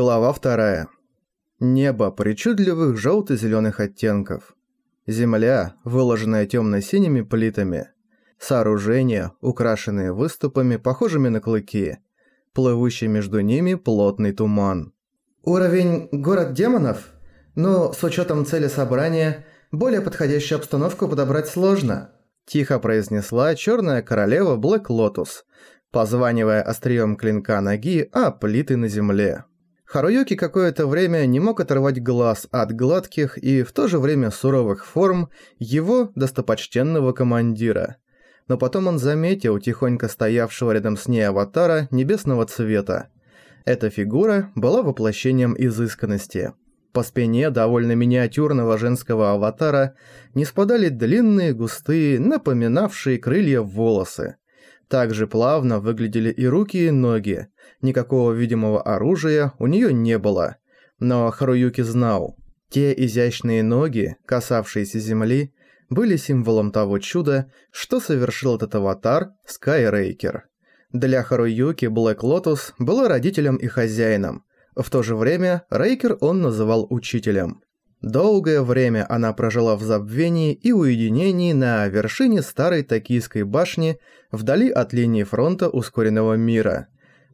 Глава вторая. Небо причудливых желто-зеленых оттенков. Земля, выложенная темно-синими плитами. Сооружения, украшенные выступами, похожими на клыки. Плывущий между ними плотный туман. Уровень «Город демонов»? Но с учетом цели собрания, более подходящую обстановку подобрать сложно. Тихо произнесла черная королева Блэк Лотус, позванивая острием клинка ноги о плиты на земле. Харуюки какое-то время не мог оторвать глаз от гладких и в то же время суровых форм его достопочтенного командира. Но потом он заметил тихонько стоявшего рядом с ней аватара небесного цвета. Эта фигура была воплощением изысканности. По спине довольно миниатюрного женского аватара не спадали длинные, густые, напоминавшие крылья волосы. Также плавно выглядели и руки, и ноги. Никакого видимого оружия у нее не было. Но Харуюки знал, те изящные ноги, касавшиеся земли, были символом того чуда, что совершил этот аватар Скайрейкер. Для Харуюки Блэк Лотус была родителем и хозяином. В то же время Рейкер он называл учителем. Долгое время она прожила в забвении и уединении на вершине старой токийской башни вдали от линии фронта ускоренного мира.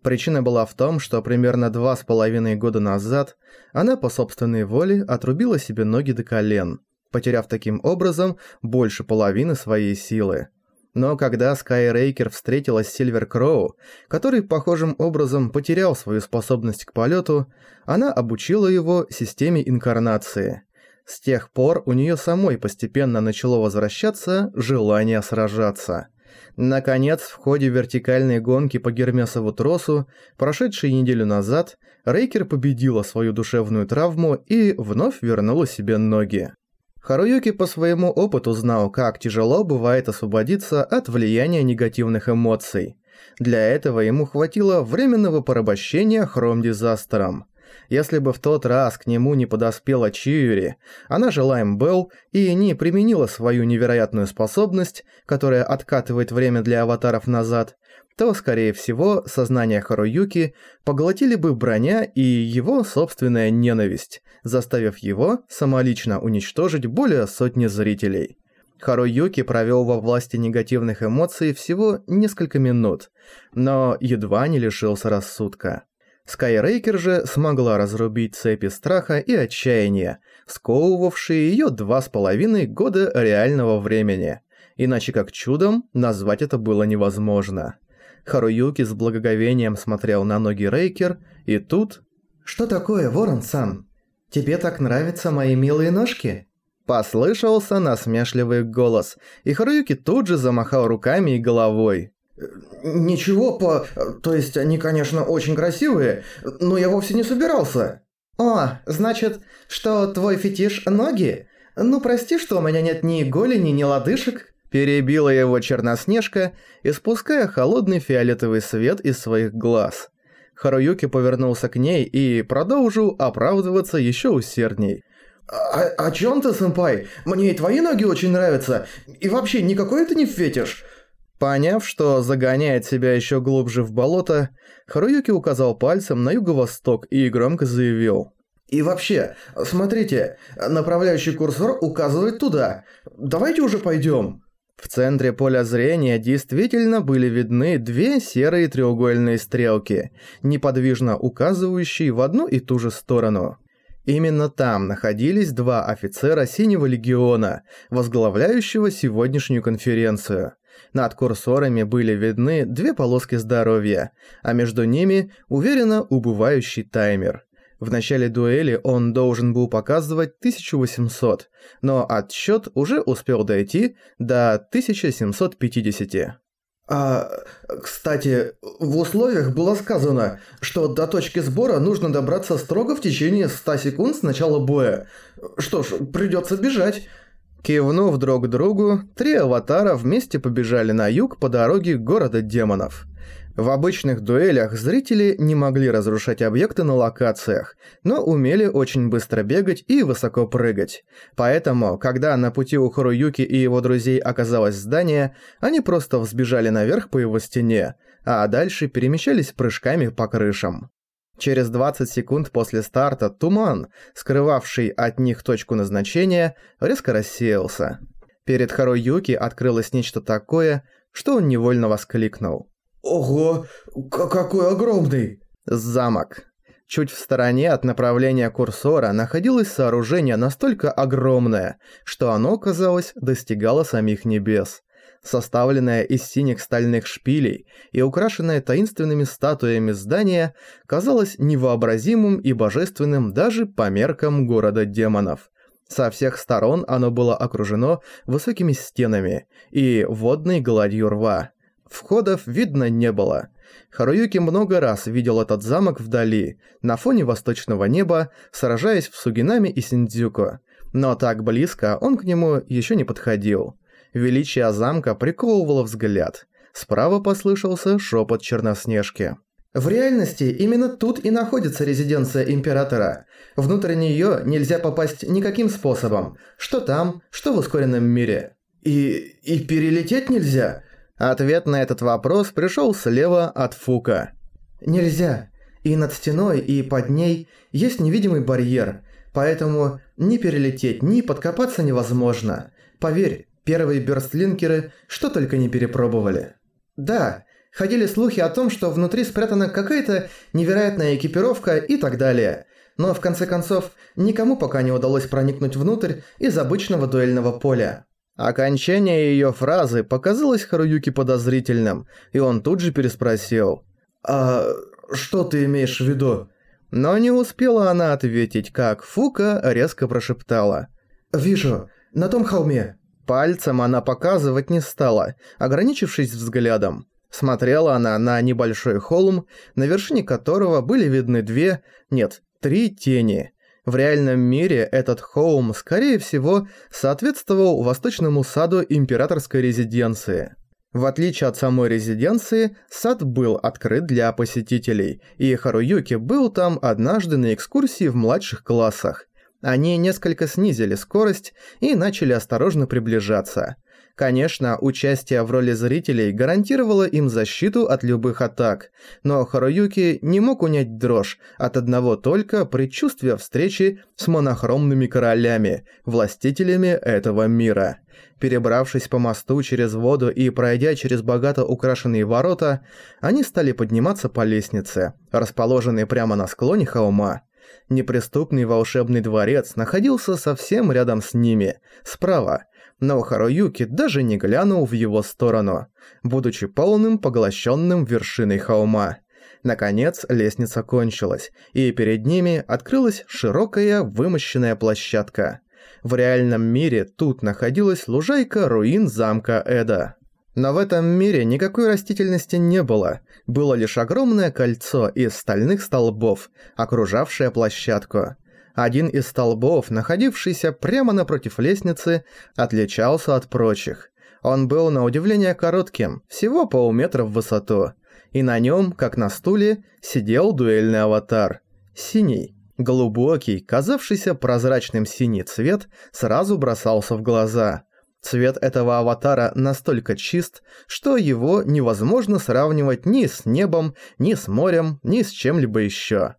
Причина была в том, что примерно два с половиной года назад она по собственной воле отрубила себе ноги до колен, потеряв таким образом больше половины своей силы. Но когда Скайрейкер встретилась с Сильвер Кроу, который похожим образом потерял свою способность к полету, она обучила его системе инкарнации. С тех пор у нее самой постепенно начало возвращаться желание сражаться. Наконец, в ходе вертикальной гонки по Гермесову тросу, прошедшей неделю назад, Рейкер победила свою душевную травму и вновь вернула себе ноги. Харуюки по своему опыту знал, как тяжело бывает освободиться от влияния негативных эмоций. Для этого ему хватило временного порабощения хром-дизастером. Если бы в тот раз к нему не подоспела Чиури, она жила им Белл и не применила свою невероятную способность, которая откатывает время для аватаров назад, то, скорее всего, сознание Харуюки поглотили бы броня и его собственная ненависть, заставив его самолично уничтожить более сотни зрителей. Харуюки провел во власти негативных эмоций всего несколько минут, но едва не лишился рассудка. Скайрейкер же смогла разрубить цепи страха и отчаяния, сковывавшие ее два с половиной года реального времени. Иначе как чудом назвать это было невозможно. Харуюки с благоговением смотрел на ноги Рейкер, и тут... «Что такое, Ворон-сан? Тебе так нравятся мои милые ножки?» Послышался насмешливый голос, и Харуюки тут же замахал руками и головой. «Ничего по... То есть они, конечно, очень красивые, но я вовсе не собирался». «О, значит, что твой фетиш – ноги? Ну прости, что у меня нет ни голени, ни лодыжек». Перебила его Черноснежка, испуская холодный фиолетовый свет из своих глаз. Харуюки повернулся к ней и продолжил оправдываться еще усердней. «А, «О чем ты, сэмпай? Мне и твои ноги очень нравятся. И вообще, никакой это не фетиш». Поняв, что загоняет себя еще глубже в болото, Харуюки указал пальцем на юго-восток и громко заявил. «И вообще, смотрите, направляющий курсор указывает туда. Давайте уже пойдем». В центре поля зрения действительно были видны две серые треугольные стрелки, неподвижно указывающие в одну и ту же сторону. Именно там находились два офицера Синего Легиона, возглавляющего сегодняшнюю конференцию. Над курсорами были видны две полоски здоровья, а между ними уверенно убывающий таймер. В начале дуэли он должен был показывать 1800, но отсчет уже успел дойти до 1750. А, кстати, в условиях было сказано, что до точки сбора нужно добраться строго в течение 100 секунд с начала боя. Что ж, придется бежать. Кивнув друг другу, три аватара вместе побежали на юг по дороге города демонов. В обычных дуэлях зрители не могли разрушать объекты на локациях, но умели очень быстро бегать и высоко прыгать. Поэтому, когда на пути у Харуюки и его друзей оказалось здание, они просто взбежали наверх по его стене, а дальше перемещались прыжками по крышам. Через 20 секунд после старта туман, скрывавший от них точку назначения, резко рассеялся. Перед Харуюки открылось нечто такое, что он невольно воскликнул. «Ого, какой огромный!» Замок. Чуть в стороне от направления курсора находилось сооружение настолько огромное, что оно, казалось, достигало самих небес. Составленное из синих стальных шпилей и украшенное таинственными статуями здание казалось невообразимым и божественным даже по меркам города демонов. Со всех сторон оно было окружено высокими стенами и водной гладью рва. Входов видно не было. Харуюки много раз видел этот замок вдали, на фоне восточного неба, сражаясь в Сугинами и Синдзюко. Но так близко он к нему еще не подходил. Величие замка приковывало взгляд. Справа послышался шепот Черноснежки. В реальности именно тут и находится резиденция Императора. Внутрь нее нельзя попасть никаким способом. Что там, что в ускоренном мире. И... и перелететь нельзя? Ответ на этот вопрос пришел слева от Фука. Нельзя. И над стеной, и под ней есть невидимый барьер. Поэтому ни перелететь, ни подкопаться невозможно. Поверь, первые бёрстлинкеры что только не перепробовали. Да, ходили слухи о том, что внутри спрятана какая-то невероятная экипировка и так далее. Но в конце концов, никому пока не удалось проникнуть внутрь из обычного дуэльного поля. Окончание её фразы показалось Харуюки подозрительным, и он тут же переспросил. «А что ты имеешь в виду?» Но не успела она ответить, как Фука резко прошептала. «Вижу, на том холме». Пальцем она показывать не стала, ограничившись взглядом. Смотрела она на небольшой холм, на вершине которого были видны две, нет, три тени. В реальном мире этот холм, скорее всего, соответствовал восточному саду императорской резиденции. В отличие от самой резиденции, сад был открыт для посетителей, и Харуюки был там однажды на экскурсии в младших классах. Они несколько снизили скорость и начали осторожно приближаться. Конечно, участие в роли зрителей гарантировало им защиту от любых атак, но Харуюки не мог унять дрожь от одного только предчувствия встречи с монохромными королями, властителями этого мира. Перебравшись по мосту через воду и пройдя через богато украшенные ворота, они стали подниматься по лестнице, расположенной прямо на склоне холма. Неприступный волшебный дворец находился совсем рядом с ними, справа, но Харуюки даже не глянул в его сторону, будучи полным поглощенным вершиной холма. Наконец, лестница кончилась, и перед ними открылась широкая вымощенная площадка. В реальном мире тут находилась лужайка руин замка Эда. Но в этом мире никакой растительности не было, было лишь огромное кольцо из стальных столбов, окружавшее площадку. Один из столбов, находившийся прямо напротив лестницы, отличался от прочих. Он был на удивление коротким, всего полметра в высоту. И на нем, как на стуле, сидел дуэльный аватар. Синий. Глубокий, казавшийся прозрачным синий цвет, сразу бросался в глаза. Цвет этого аватара настолько чист, что его невозможно сравнивать ни с небом, ни с морем, ни с чем-либо еще.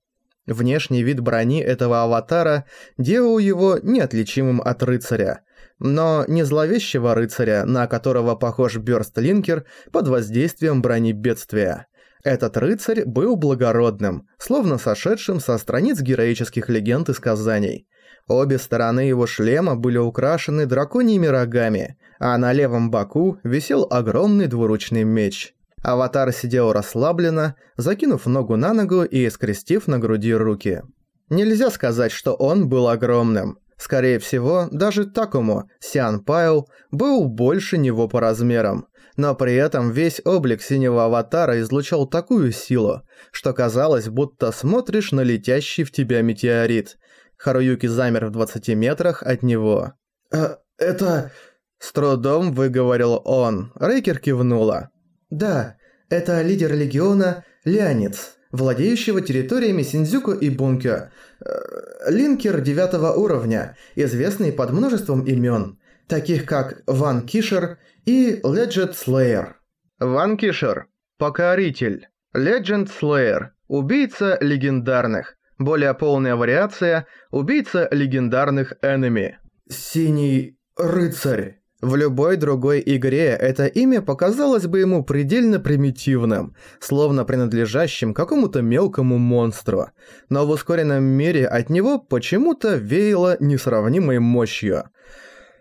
Внешний вид брони этого аватара делал его неотличимым от рыцаря, но не зловещего рыцаря, на которого похож Бёрстлинкер под воздействием брони бедствия. Этот рыцарь был благородным, словно сошедшим со страниц героических легенд и сказаний. Обе стороны его шлема были украшены драконьими рогами, а на левом боку висел огромный двуручный меч. Аватар сидел расслабленно, закинув ногу на ногу и скрестив на груди руки. Нельзя сказать, что он был огромным. Скорее всего, даже Такому, Сиан Пайл, был больше него по размерам. Но при этом весь облик синего аватара излучал такую силу, что казалось, будто смотришь на летящий в тебя метеорит. Харуюки замер в 20 метрах от него. «Э, это...» С трудом выговорил он. Рейкер кивнула. Да, это лидер легиона Леонец, владеющего территориями Синдзюку и Бункё. Э, линкер девятого уровня, известный под множеством имен, таких как Ван Кишер и Legend Slayer. Ван Кишер. Покоритель. Legend Slayer. Убийца легендарных. Более полная вариация – убийца легендарных энеми. Синий рыцарь. В любой другой игре это имя показалось бы ему предельно примитивным, словно принадлежащим какому-то мелкому монстру, но в ускоренном мире от него почему-то веяло несравнимой мощью.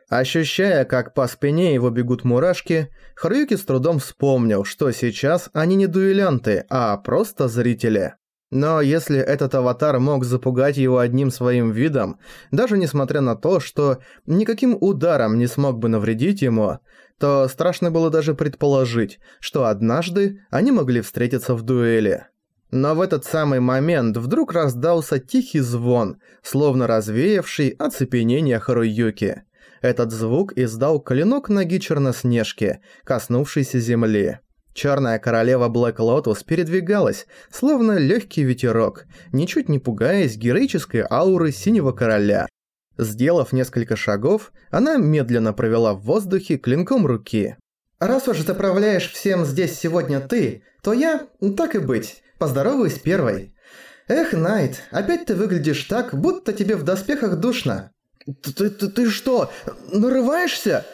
Ощущая, как по спине его бегут мурашки, Харуюки с трудом вспомнил, что сейчас они не дуэлянты, а просто зрители. Но если этот аватар мог запугать его одним своим видом, даже несмотря на то, что никаким ударом не смог бы навредить ему, то страшно было даже предположить, что однажды они могли встретиться в дуэли. Но в этот самый момент вдруг раздался тихий звон, словно развеявший оцепенение Харуюки. Этот звук издал клинок ноги Черноснежки, коснувшийся земли. Черная королева Блэк Лотус передвигалась, словно легкий ветерок, ничуть не пугаясь героической ауры Синего Короля. Сделав несколько шагов, она медленно провела в воздухе клинком руки. «Раз уж заправляешь всем здесь сегодня ты, то я, так и быть, поздороваюсь первой. Эх, Найт, опять ты выглядишь так, будто тебе в доспехах душно». «Ты, ты, ты что, нарываешься?»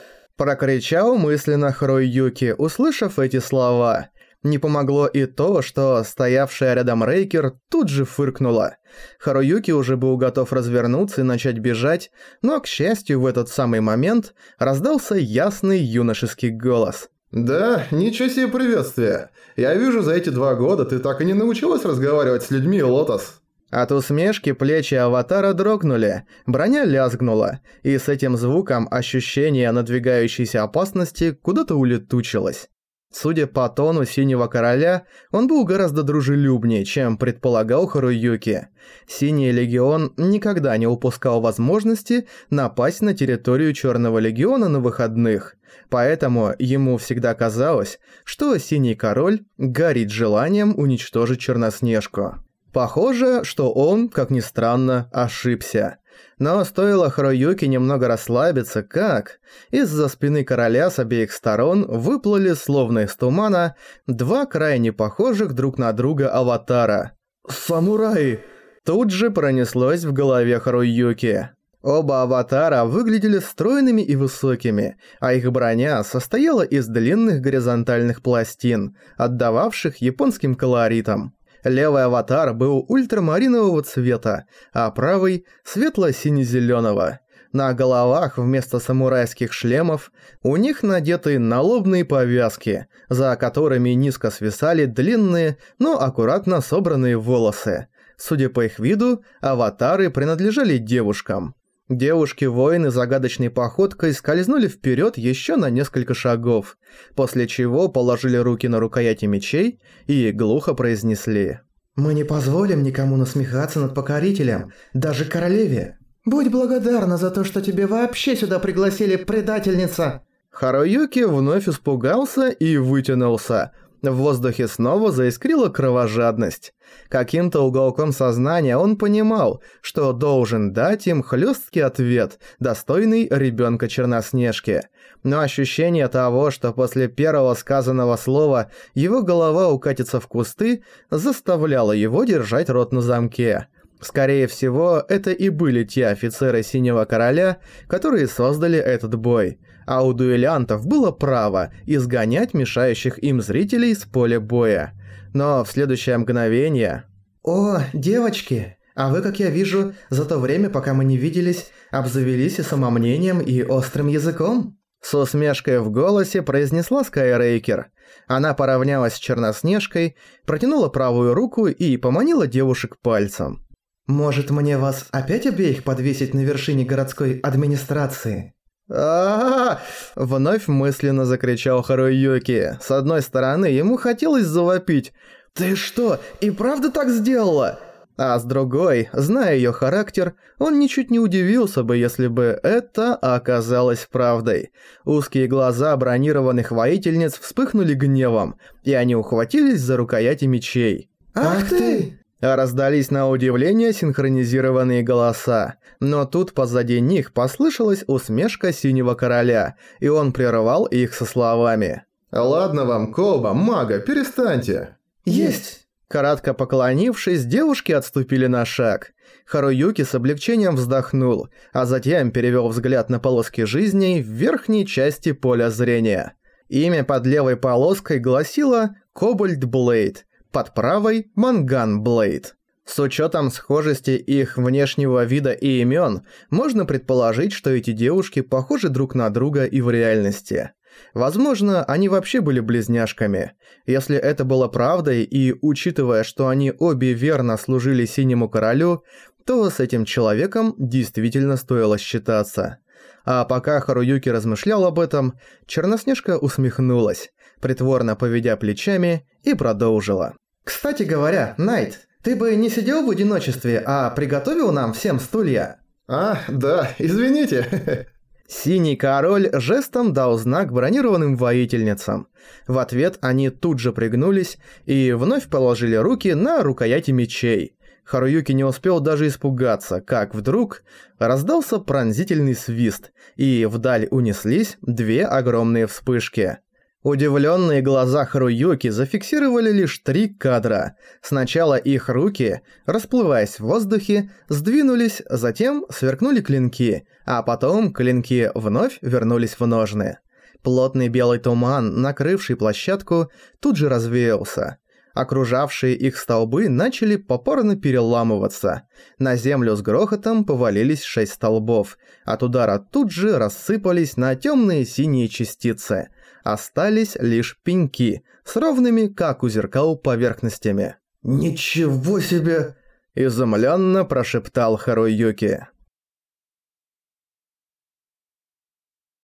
Прокричал мысленно Хроюки, услышав эти слова. Не помогло и то, что стоявшая рядом Рейкер тут же фыркнула. Харуюки уже был готов развернуться и начать бежать, но, к счастью, в этот самый момент раздался ясный юношеский голос. «Да, ничего себе приветствие. Я вижу, за эти два года ты так и не научилась разговаривать с людьми, Лотос». От усмешки плечи аватара дрогнули, броня лязгнула, и с этим звуком ощущение надвигающейся опасности куда-то улетучилось. Судя по тону Синего Короля, он был гораздо дружелюбнее, чем предполагал Харуюки. Синий Легион никогда не упускал возможности напасть на территорию Черного Легиона на выходных, поэтому ему всегда казалось, что Синий Король горит желанием уничтожить Черноснежку. Похоже, что он, как ни странно, ошибся. Но стоило Хроюке немного расслабиться, как из-за спины короля с обеих сторон выплыли, словно из тумана, два крайне похожих друг на друга аватара. «Самураи!» Тут же пронеслось в голове Харуюки. Оба аватара выглядели стройными и высокими, а их броня состояла из длинных горизонтальных пластин, отдававших японским колоритом. Левый аватар был ультрамаринового цвета, а правый – светло-сине-зелёного. На головах вместо самурайских шлемов у них надеты налобные повязки, за которыми низко свисали длинные, но аккуратно собранные волосы. Судя по их виду, аватары принадлежали девушкам. Девушки-воины загадочной походкой скользнули вперед еще на несколько шагов, после чего положили руки на рукояти мечей и глухо произнесли. «Мы не позволим никому насмехаться над покорителем, даже королеве. Будь благодарна за то, что тебе вообще сюда пригласили, предательница!» Харуюки вновь испугался и вытянулся, в воздухе снова заискрила кровожадность. Каким-то уголком сознания он понимал, что должен дать им хлесткий ответ, достойный ребенка Черноснежки. Но ощущение того, что после первого сказанного слова его голова укатится в кусты, заставляло его держать рот на замке. Скорее всего, это и были те офицеры Синего Короля, которые создали этот бой а у дуэлянтов было право изгонять мешающих им зрителей с поля боя. Но в следующее мгновение... «О, девочки, а вы, как я вижу, за то время, пока мы не виделись, обзавелись и самомнением, и острым языком?» С усмешкой в голосе произнесла Скайрейкер. Она поравнялась с Черноснежкой, протянула правую руку и поманила девушек пальцем. «Может, мне вас опять обеих подвесить на вершине городской администрации?» А, Вновь мысленно закричал Харуюки. С одной стороны, ему хотелось завопить «Ты что, и правда так сделала?» А с другой, зная её характер, он ничуть не удивился бы, если бы это оказалось правдой. Узкие глаза бронированных воительниц вспыхнули гневом, и они ухватились за рукояти мечей. «Ах ты!» Раздались на удивление синхронизированные голоса, но тут позади них послышалась усмешка Синего Короля, и он прервал их со словами. «Ладно вам, Колба, мага, перестаньте!» «Есть!» Кратко поклонившись, девушки отступили на шаг. Харуюки с облегчением вздохнул, а затем перевел взгляд на полоски жизни в верхней части поля зрения. Имя под левой полоской гласило «Кобальт Блейд», под правой «Манган Блейд». С учетом схожести их внешнего вида и имен, можно предположить, что эти девушки похожи друг на друга и в реальности. Возможно, они вообще были близняшками. Если это было правдой, и учитывая, что они обе верно служили Синему Королю, то с этим человеком действительно стоило считаться. А пока Харуюки размышлял об этом, Черноснежка усмехнулась, притворно поведя плечами, и продолжила. «Кстати говоря, Найт, ты бы не сидел в одиночестве, а приготовил нам всем стулья?» «А, да, извините». Синий король жестом дал знак бронированным воительницам. В ответ они тут же пригнулись и вновь положили руки на рукояти мечей. Харуюки не успел даже испугаться, как вдруг раздался пронзительный свист, и вдаль унеслись две огромные вспышки. Удивленные глаза Харуюки зафиксировали лишь три кадра. Сначала их руки, расплываясь в воздухе, сдвинулись, затем сверкнули клинки, а потом клинки вновь вернулись в ножны. Плотный белый туман, накрывший площадку, тут же развеялся. Окружавшие их столбы начали попорно переламываться. На землю с грохотом повалились шесть столбов. От удара тут же рассыпались на темные синие частицы. Остались лишь пеньки с ровными, как у зеркал, поверхностями. «Ничего себе!» – изумленно прошептал Харуюки.